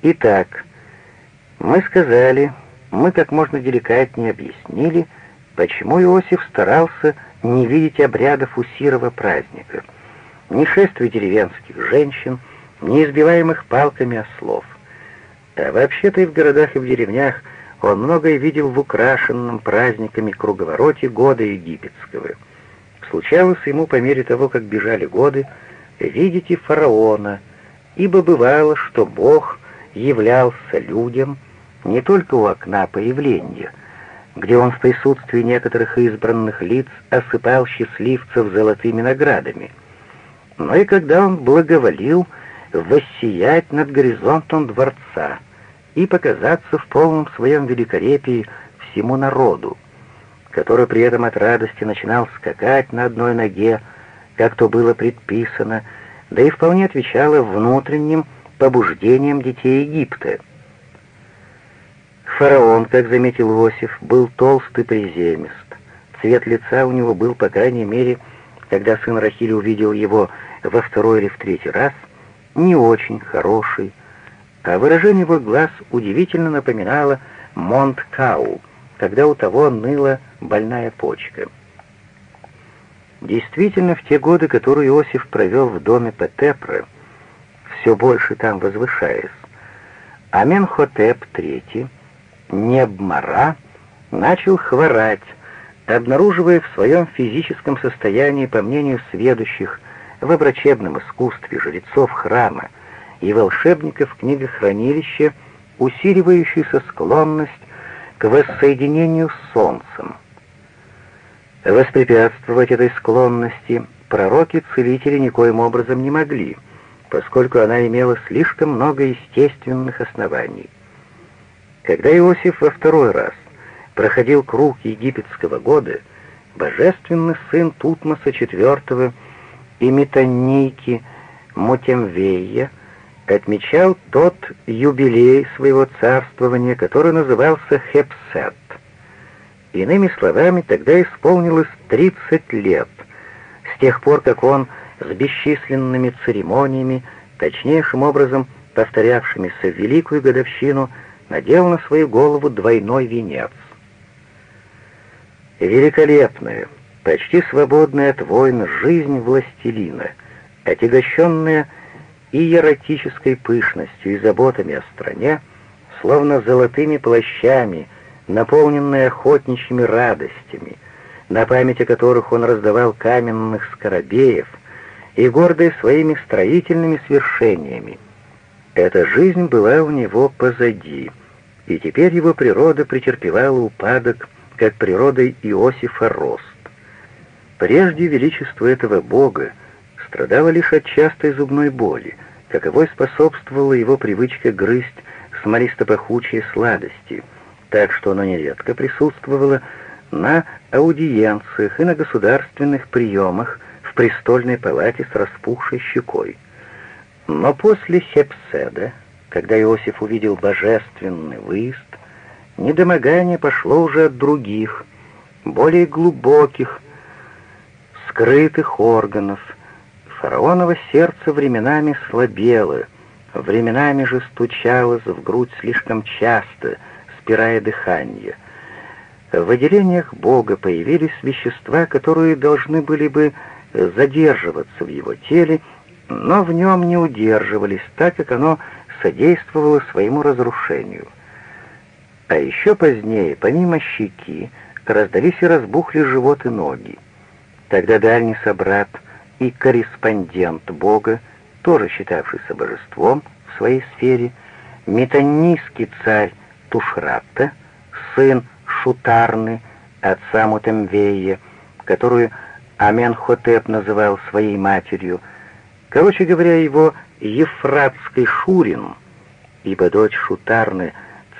Итак, мы сказали, мы как можно деликатнее объяснили, почему Иосиф старался не видеть обрядов у Сирова праздника, ни шествий деревенских женщин, ни избиваемых палками ослов. А вообще-то и в городах, и в деревнях он многое видел в украшенном праздниками круговороте года египетского. Случалось ему по мере того, как бежали годы, видеть и фараона, ибо бывало, что Бог являлся людям не только у окна появления, где он в присутствии некоторых избранных лиц осыпал счастливцев золотыми наградами, но и когда он благоволил воссиять над горизонтом дворца и показаться в полном своем великолепии всему народу, который при этом от радости начинал скакать на одной ноге, как то было предписано, да и вполне отвечало внутренним побуждениям детей Египта. Фараон, как заметил Иосиф, был толст и приземист. Цвет лица у него был, по крайней мере, когда сын Рахили увидел его во второй или в третий раз, не очень хороший, а выражение его глаз удивительно напоминало Монт-Кау, когда у того ныла больная почка. Действительно, в те годы, которые Иосиф провел в доме Петепра, все больше там возвышаясь, Аменхотеп III, Небмара, начал хворать, обнаруживая в своем физическом состоянии, по мнению сведущих в врачебном искусстве жрецов храма и волшебников книгохранилища, усиливающуюся склонность к воссоединению с солнцем. Воспрепятствовать этой склонности пророки-целители никоим образом не могли, поскольку она имела слишком много естественных оснований. Когда Иосиф во второй раз проходил круг египетского года, божественный сын Тутмоса IV и метанейки Мотемвея отмечал тот юбилей своего царствования, который назывался Хепсет. Иными словами, тогда исполнилось 30 лет, с тех пор, как он с бесчисленными церемониями, точнейшим образом повторявшимися в великую годовщину, надел на свою голову двойной венец. Великолепная, почти свободная от войн жизнь властелина, отягощенная иеротической пышностью и заботами о стране, словно золотыми плащами, наполненная охотничьими радостями, на память о которых он раздавал каменных скоробеев, и гордый своими строительными свершениями. Эта жизнь была у него позади, и теперь его природа претерпевала упадок, как природой Иосифа рост. Прежде величество этого бога страдало лишь от частой зубной боли, каковой способствовала его привычка грызть смолисто-пахучие сладости, так что оно нередко присутствовало на аудиенциях и на государственных приемах престольной палате с распухшей щекой. Но после Хепседа, когда Иосиф увидел божественный выезд, недомогание пошло уже от других, более глубоких, скрытых органов. Фараоново сердце временами слабело, временами же стучалось в грудь слишком часто, спирая дыхание. В выделениях Бога появились вещества, которые должны были бы задерживаться в его теле, но в нем не удерживались, так как оно содействовало своему разрушению. А еще позднее, помимо щеки, раздались и разбухли живот и ноги. Тогда дальний собрат и корреспондент Бога, тоже считавшийся божеством в своей сфере, метанийский царь Тушратта, сын Шутарны, отца Мутемвея, которую Аменхотеп называл своей матерью, короче говоря, его Ефратской Шурин, ибо дочь Шутарны,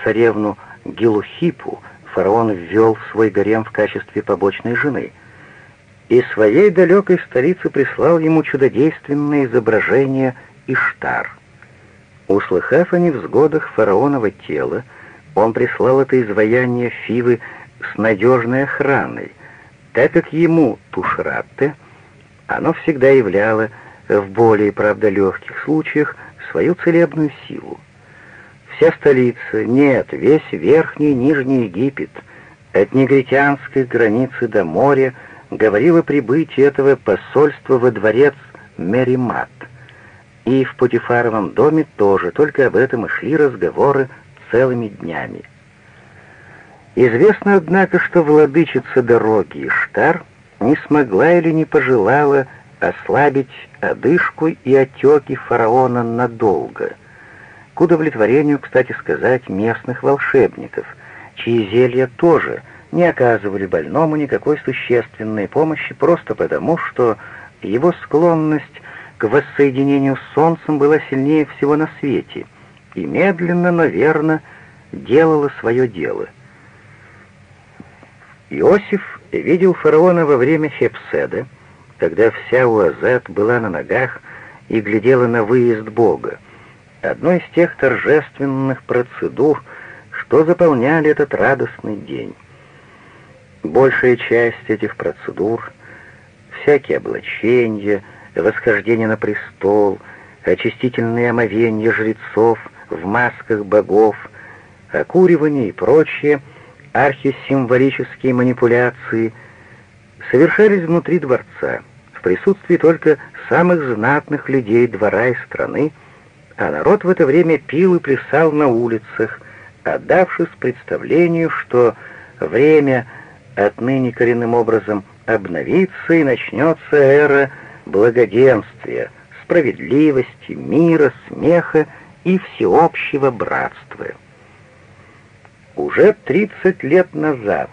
царевну Гелухипу, фараон ввел в свой гарем в качестве побочной жены, и своей далекой столицы прислал ему чудодейственное изображение Иштар. Услыхав о невзгодах фараонова тела, он прислал это изваяние Фивы с надежной охраной, так как ему, Тушратте, оно всегда являло в более, правда, легких случаях свою целебную силу. Вся столица, нет, весь Верхний и Нижний Египет, от негритянской границы до моря, говорил о прибытии этого посольства во дворец Меримат. И в Путифаровом доме тоже, только об этом и шли разговоры целыми днями. Известно, однако, что владычица дороги Иштар не смогла или не пожелала ослабить одышку и отеки фараона надолго, к удовлетворению, кстати сказать, местных волшебников, чьи зелья тоже не оказывали больному никакой существенной помощи просто потому, что его склонность к воссоединению с солнцем была сильнее всего на свете и медленно, но верно делала свое дело. Иосиф видел фараона во время Хепседа, когда вся Уазет была на ногах и глядела на выезд Бога, одной из тех торжественных процедур, что заполняли этот радостный день. Большая часть этих процедур, всякие облачения, восхождение на престол, очистительные омовения жрецов в масках богов, окуривание и прочие архисимволические манипуляции совершались внутри дворца, в присутствии только самых знатных людей двора и страны, а народ в это время пил и плясал на улицах, отдавшись представлению, что время отныне коренным образом обновится и начнется эра благоденствия, справедливости, мира, смеха и всеобщего братства. Уже 30 лет назад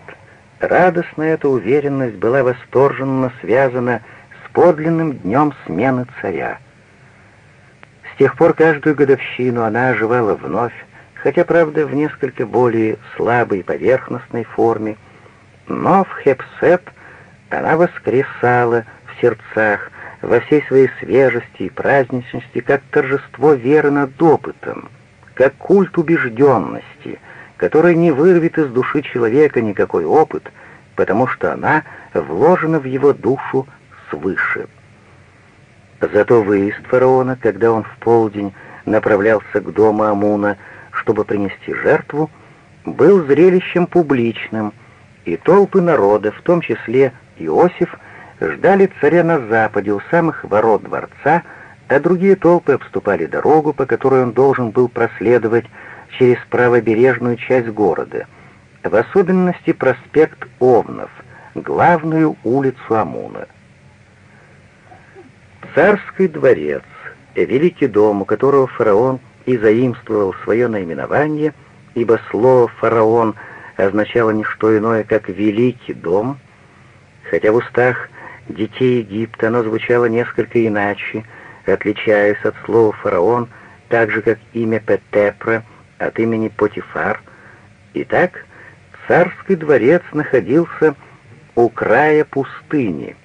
радостная эта уверенность была восторженно связана с подлинным днем смены царя. С тех пор каждую годовщину она оживала вновь, хотя, правда, в несколько более слабой поверхностной форме, но в Хепсет она воскресала в сердцах во всей своей свежести и праздничности, как торжество веры над опытом, как культ убежденности, который не вырвет из души человека никакой опыт, потому что она вложена в его душу свыше. Зато выезд фараона, когда он в полдень направлялся к дому Амуна, чтобы принести жертву, был зрелищем публичным — и толпы народа, в том числе Иосиф, ждали царя на западе у самых ворот дворца, а другие толпы обступали дорогу, по которой он должен был проследовать через правобережную часть города, в особенности проспект Овнов, главную улицу Амуна. Царский дворец, великий дом, у которого фараон и заимствовал свое наименование, ибо слово «фараон» — означало не что иное, как «великий дом», хотя в устах детей Египта оно звучало несколько иначе, отличаясь от слова «фараон», так же, как имя Петепра от имени Потифар. Итак, царский дворец находился у края пустыни,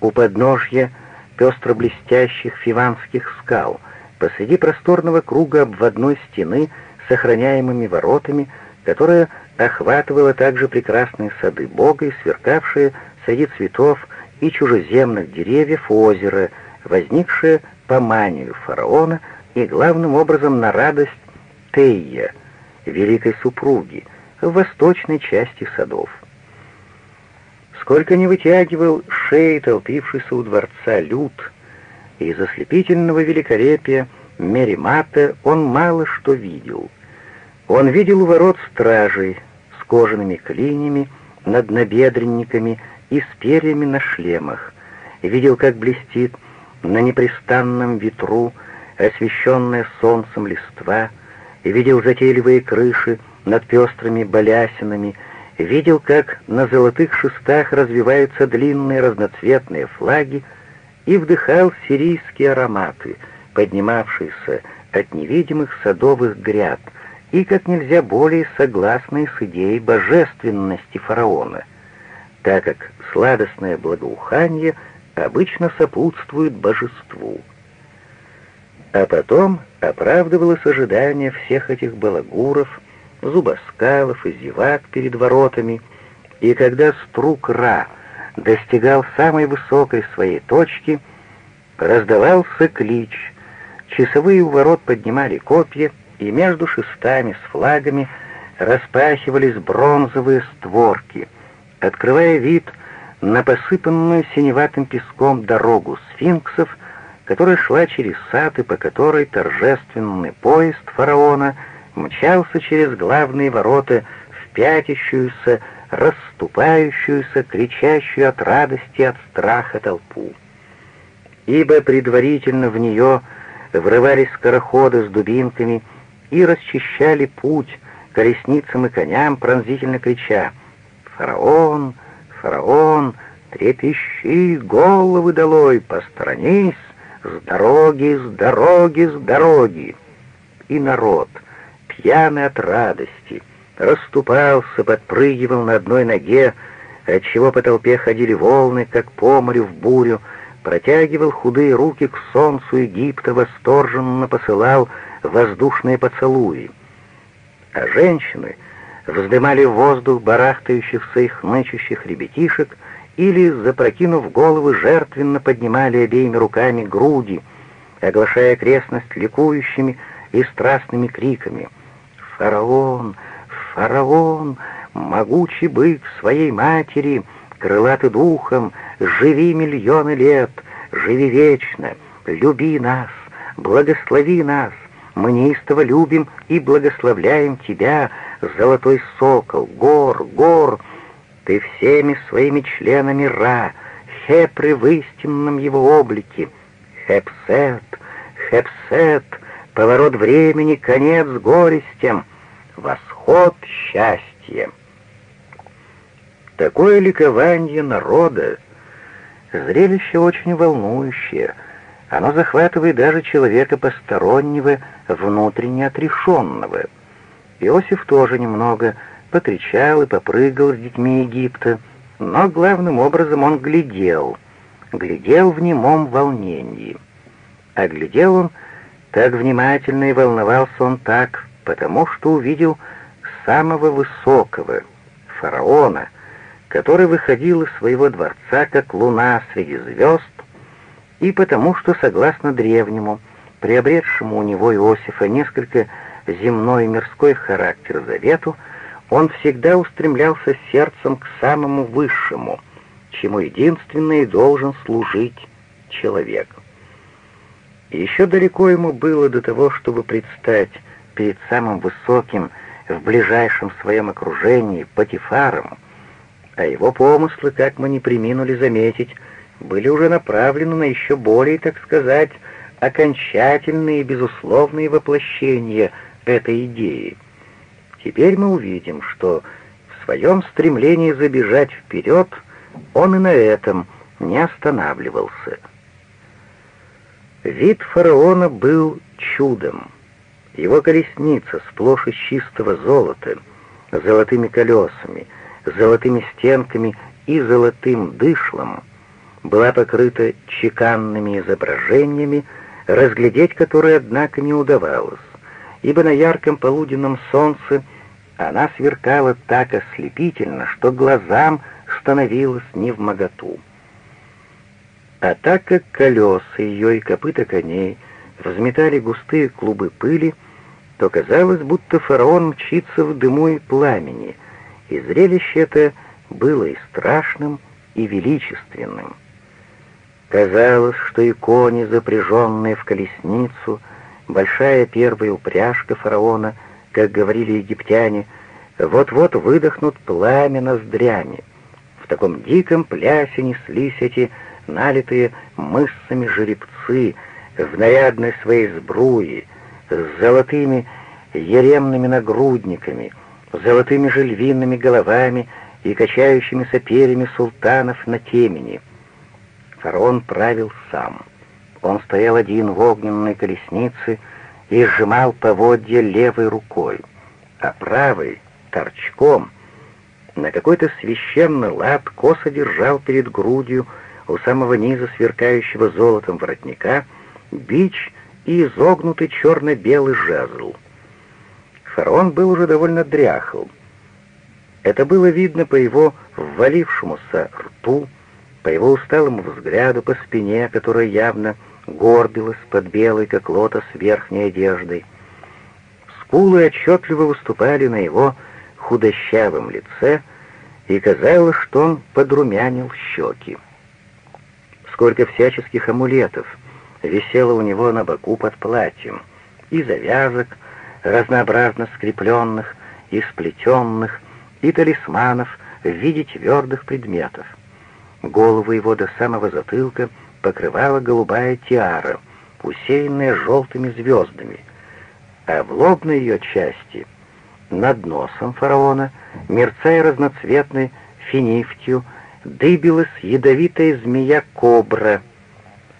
у подножья пестро-блестящих фиванских скал, посреди просторного круга обводной стены с охраняемыми воротами, которая охватывала также прекрасные сады Бога и сверкавшие среди цветов и чужеземных деревьев озеро, возникшее по манию фараона и главным образом на радость Тея, великой супруги, в восточной части садов. Сколько не вытягивал шеи толпившийся у дворца люд, из ослепительного великолепия Меримата он мало что видел. Он видел ворот стражей, кожаными клинями, над набедренниками и с перьями на шлемах. Видел, как блестит на непрестанном ветру освещенная солнцем листва, видел затейливые крыши над пестрыми балясинами, видел, как на золотых шестах развиваются длинные разноцветные флаги, и вдыхал сирийские ароматы, поднимавшиеся от невидимых садовых гряд — и как нельзя более согласны с идеей божественности фараона, так как сладостное благоухание обычно сопутствует божеству. А потом оправдывалось ожидание всех этих балагуров, зубоскалов и зевак перед воротами, и когда струк Ра достигал самой высокой своей точки, раздавался клич, часовые у ворот поднимали копья, и между шестами с флагами распахивались бронзовые створки, открывая вид на посыпанную синеватым песком дорогу сфинксов, которая шла через сад и по которой торжественный поезд фараона мчался через главные ворота в пятящуюся, расступающуюся, кричащую от радости, от страха толпу. Ибо предварительно в нее врывались скороходы с дубинками и расчищали путь колесницам и коням, пронзительно крича «Фараон! Фараон! Трепещи, головы долой, посторонись! С дороги, с дороги, с дороги!» И народ, пьяный от радости, расступался, подпрыгивал на одной ноге, отчего по толпе ходили волны, как по морю в бурю, протягивал худые руки к солнцу Египта, восторженно посылал воздушные поцелуи. А женщины вздымали в воздух барахтающихся и хнычущих ребятишек или, запрокинув головы, жертвенно поднимали обеими руками груди, оглашая окрестность ликующими и страстными криками. «Фараон! Фараон! Могучий бык своей матери!» крылатый духом, живи миллионы лет, живи вечно, люби нас, благослови нас, мы неистово любим и благословляем тебя, золотой сокол, гор, гор, ты всеми своими членами Ра, Хепры в истинном его облике, Хепсет, Хепсет, поворот времени, конец горестям, восход счастья. Такое ликование народа — зрелище очень волнующее. Оно захватывает даже человека постороннего, внутренне отрешенного. Иосиф тоже немного покричал и попрыгал с детьми Египта, но главным образом он глядел, глядел в немом волнении. А глядел он так внимательно и волновался он так, потому что увидел самого высокого, фараона — который выходил из своего дворца как луна среди звезд, и потому что, согласно древнему, приобретшему у него Иосифа несколько земной и мирской характер завету, он всегда устремлялся сердцем к самому высшему, чему единственно и должен служить человек. Еще далеко ему было до того, чтобы предстать перед самым высоким в ближайшем своем окружении Патифаром, а его помыслы, как мы не приминули заметить, были уже направлены на еще более, так сказать, окончательные и безусловные воплощения этой идеи. Теперь мы увидим, что в своем стремлении забежать вперед он и на этом не останавливался. Вид фараона был чудом. Его колесница сплошь из чистого золота, золотыми колесами — золотыми стенками и золотым дышлом, была покрыта чеканными изображениями, разглядеть которые, однако, не удавалось, ибо на ярком полуденном солнце она сверкала так ослепительно, что глазам становилось невмоготу. А так как колеса ее и копыта коней взметали густые клубы пыли, то казалось, будто фараон мчится в дыму и пламени — и зрелище это было и страшным, и величественным. Казалось, что и кони, запряженные в колесницу, большая первая упряжка фараона, как говорили египтяне, вот-вот выдохнут пламя ноздрями. В таком диком плясе неслись эти налитые мышцами жеребцы в нарядной своей сбруе, с золотыми еремными нагрудниками — золотыми же львиными головами и качающимися перьями султанов на темени. Фараон правил сам. Он стоял один в огненной колеснице и сжимал поводья левой рукой, а правой — торчком. На какой-то священный лад косо держал перед грудью у самого низа сверкающего золотом воротника бич и изогнутый черно-белый жезл — Фараон был уже довольно дряхл. Это было видно по его ввалившемуся рту, по его усталому взгляду, по спине, которая явно горбилась под белой, как лотос, верхней одеждой. Скулы отчетливо выступали на его худощавом лице, и казалось, что он подрумянил щеки. Сколько всяческих амулетов висело у него на боку под платьем, и завязок, разнообразно скрепленных и сплетенных, и талисманов в виде твердых предметов. Голову его до самого затылка покрывала голубая тиара, усеянная желтыми звездами, а в лобной ее части, над носом фараона, мерцая разноцветной финифтью, дыбилась ядовитая змея-кобра,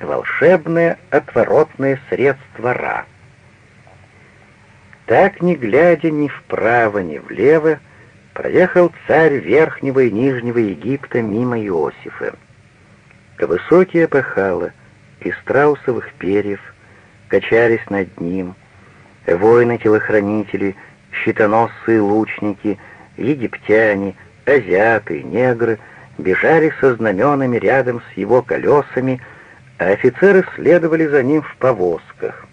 волшебное отворотное средство Ра. Так, не глядя ни вправо, ни влево, проехал царь Верхнего и Нижнего Египта мимо Иосифа. Высокие пахала из страусовых перьев качались над ним, воины-телохранители, щитоносцы лучники, египтяне, азиаты, негры бежали со знаменами рядом с его колесами, а офицеры следовали за ним в повозках,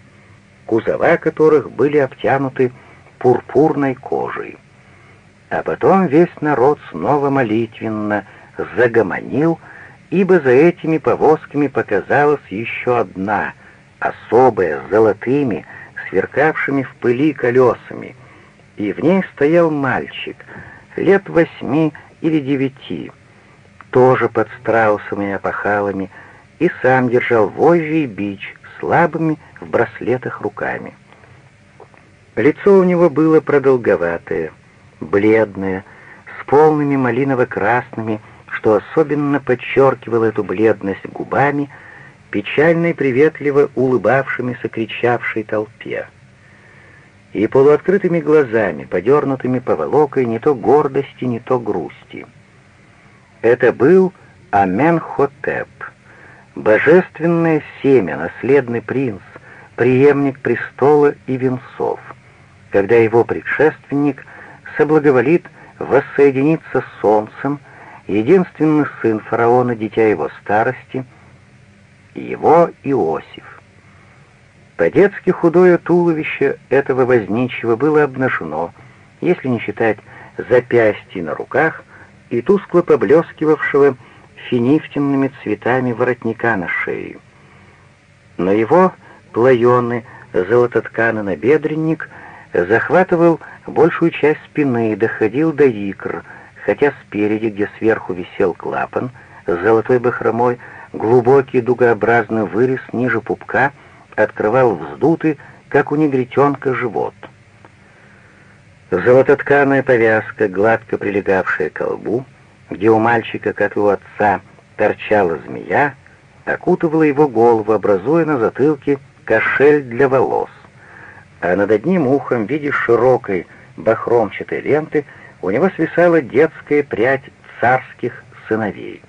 кузова которых были обтянуты пурпурной кожей. А потом весь народ снова молитвенно загомонил, ибо за этими повозками показалась еще одна, особая, с золотыми, сверкавшими в пыли колесами, и в ней стоял мальчик, лет восьми или девяти, тоже под страусами и опахалами, и сам держал вожжи и бич, слабыми в браслетах руками. Лицо у него было продолговатое, бледная, с полными малиново-красными, что особенно подчеркивало эту бледность губами, печально и приветливо улыбавшимися кричавшей толпе. И полуоткрытыми глазами, подернутыми поволокой не то гордости, не то грусти. Это был Аменхотеп, божественное семя, наследный принц, преемник престола и венцов, когда его предшественник — соблаговолит воссоединиться с солнцем, единственный сын фараона, дитя его старости, его Иосиф. По-детски худое туловище этого возничего было обнажено, если не считать запястья на руках и тускло поблескивавшего финифтенными цветами воротника на шее. Но его плаеный золототканый набедренник захватывал большую часть спины и доходил до икр, хотя спереди, где сверху висел клапан, с золотой бахромой, глубокий дугообразный вырез ниже пупка открывал вздутый, как у негритенка, живот. Золототканая повязка, гладко прилегавшая к лбу, где у мальчика, как и у отца, торчала змея, окутывала его голову, образуя на затылке кошель для волос а над одним ухом в виде широкой бахромчатой ленты у него свисала детская прядь царских сыновей.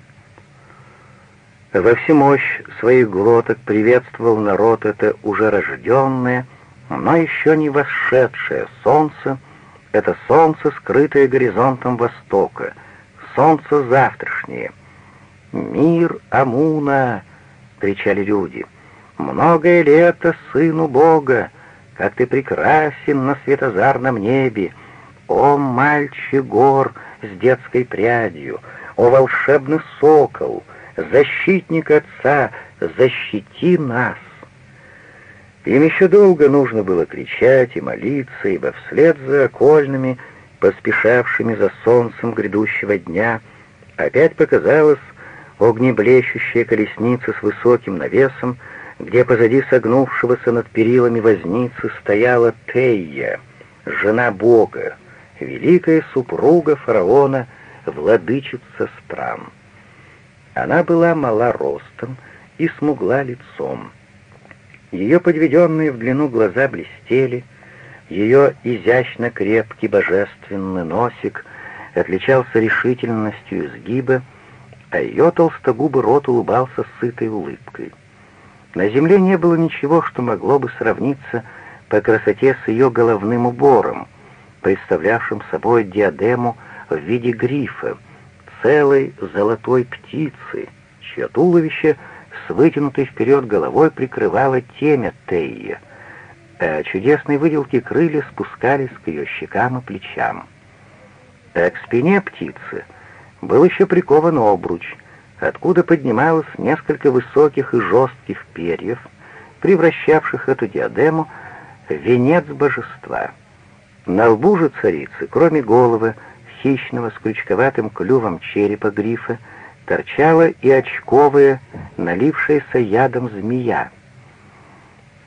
Во всемощь своих глоток приветствовал народ это уже рожденное, но еще не восшедшее солнце, это солнце, скрытое горизонтом востока, солнце завтрашнее. «Мир Амуна!» — кричали люди. «Многое лето сыну Бога!» как ты прекрасен на светозарном небе! О, мальчик гор с детской прядью! О, волшебный сокол! Защитник отца, защити нас!» Им еще долго нужно было кричать и молиться, ибо вслед за окольными, поспешавшими за солнцем грядущего дня, опять показалась огнеблещущая колесница с высоким навесом, где позади согнувшегося над перилами возницы стояла Тея, жена Бога, великая супруга фараона, владычица стран. Она была мала ростом и смугла лицом. Ее подведенные в длину глаза блестели, ее изящно крепкий божественный носик отличался решительностью изгиба, а ее толстогубый рот улыбался сытой улыбкой. На земле не было ничего, что могло бы сравниться по красоте с ее головным убором, представлявшим собой диадему в виде грифа, целой золотой птицы, чье туловище с вытянутой вперед головой прикрывало темя Тейя, а чудесные выделки крылья спускались к ее щекам и плечам. А к спине птицы был еще прикован обруч, откуда поднималось несколько высоких и жестких перьев, превращавших эту диадему в венец божества. На лбу же царицы, кроме головы, хищного с крючковатым клювом черепа грифа, торчала и очковая, налившаяся ядом змея.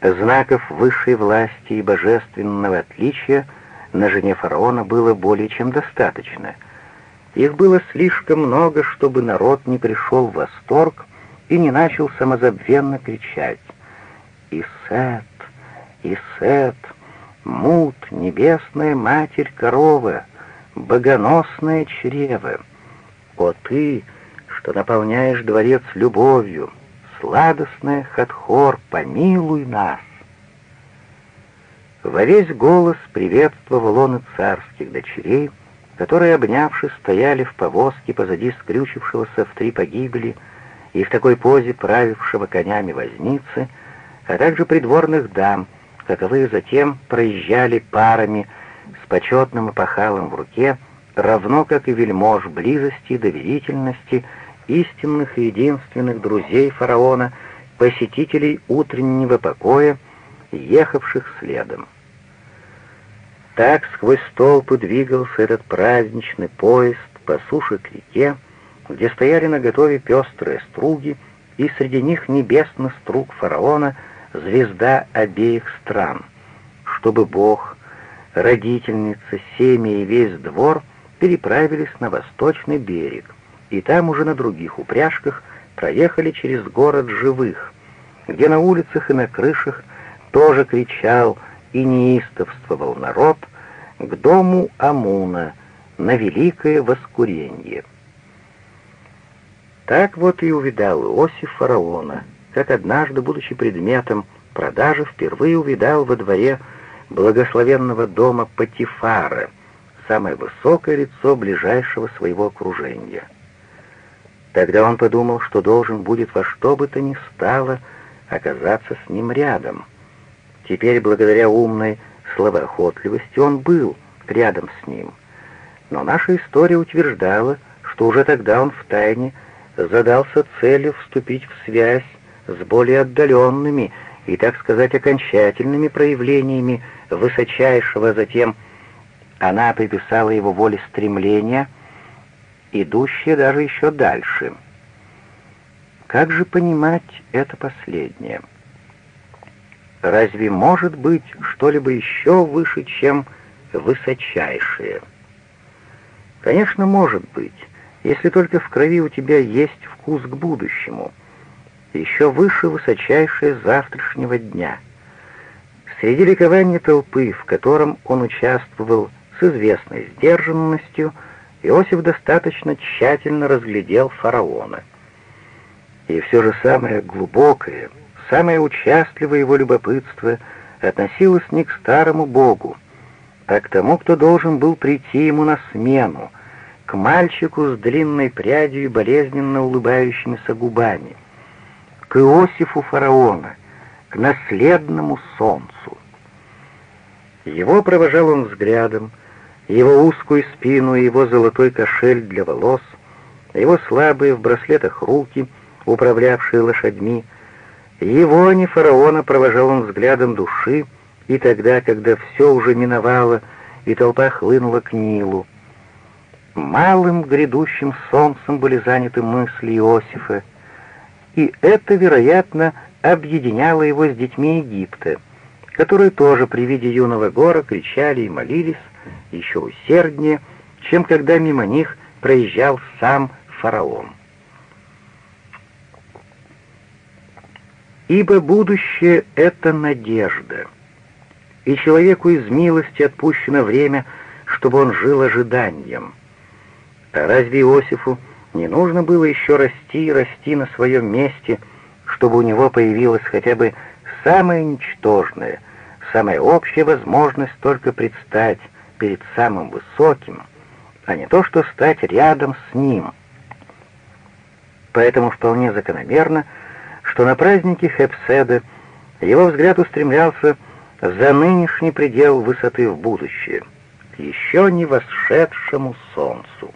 Знаков высшей власти и божественного отличия на жене фараона было более чем достаточно. Их было слишком много, чтобы народ не пришел в восторг и не начал самозабвенно кричать «Исет! Исет! Мут, небесная матерь корова, богоносное чрево! О ты, что наполняешь дворец любовью, сладостная Хатхор, помилуй нас!» Во весь голос приветствовал он и царских дочерей, которые, обнявшись, стояли в повозке позади скрючившегося в три погибели и в такой позе правившего конями возницы, а также придворных дам, каковые затем проезжали парами с почетным опахалом в руке, равно как и вельмож близости и доверительности истинных и единственных друзей фараона, посетителей утреннего покоя, ехавших следом. Так сквозь толпы двигался этот праздничный поезд по суше к реке, где стояли наготове пестрые струги, и среди них небесный струг фараона, звезда обеих стран, чтобы Бог, родительница, семя и весь двор переправились на восточный берег, и там уже на других упряжках проехали через город живых, где на улицах и на крышах тоже кричал и неистовствовал народ к дому Амуна на великое воскуренье. Так вот и увидал Иосиф фараона, как однажды, будучи предметом продажи, впервые увидал во дворе благословенного дома Патифара, самое высокое лицо ближайшего своего окружения. Тогда он подумал, что должен будет во что бы то ни стало оказаться с ним рядом. Теперь, благодаря умной словоохотливости, он был рядом с ним. Но наша история утверждала, что уже тогда он втайне задался целью вступить в связь с более отдаленными и, так сказать, окончательными проявлениями высочайшего, затем она приписала его воле стремления — идущее даже еще дальше. Как же понимать это последнее? Разве может быть что-либо еще выше, чем высочайшее? Конечно, может быть, если только в крови у тебя есть вкус к будущему, еще выше высочайшее завтрашнего дня. Среди ликования толпы, в котором он участвовал с известной сдержанностью, Иосиф достаточно тщательно разглядел фараона. И все же самое глубокое, самое участливое его любопытство относилось не к старому богу, а к тому, кто должен был прийти ему на смену, к мальчику с длинной прядью и болезненно улыбающимися губами, к Иосифу фараона, к наследному солнцу. Его провожал он взглядом, его узкую спину и его золотой кошель для волос, его слабые в браслетах руки, управлявшие лошадьми, его, а не фараона, провожал он взглядом души, и тогда, когда все уже миновало, и толпа хлынула к Нилу. Малым грядущим солнцем были заняты мысли Иосифа, и это, вероятно, объединяло его с детьми Египта, которые тоже при виде юного гора кричали и молились, еще усерднее, чем когда мимо них проезжал сам фараон. Ибо будущее — это надежда, и человеку из милости отпущено время, чтобы он жил ожиданием. А разве Иосифу не нужно было еще расти и расти на своем месте, чтобы у него появилась хотя бы самая ничтожная, самая общая возможность только предстать перед самым высоким, а не то, что стать рядом с ним. Поэтому вполне закономерно, что на празднике Хепседа его взгляд устремлялся за нынешний предел высоты в будущее, к еще не восшедшему солнцу.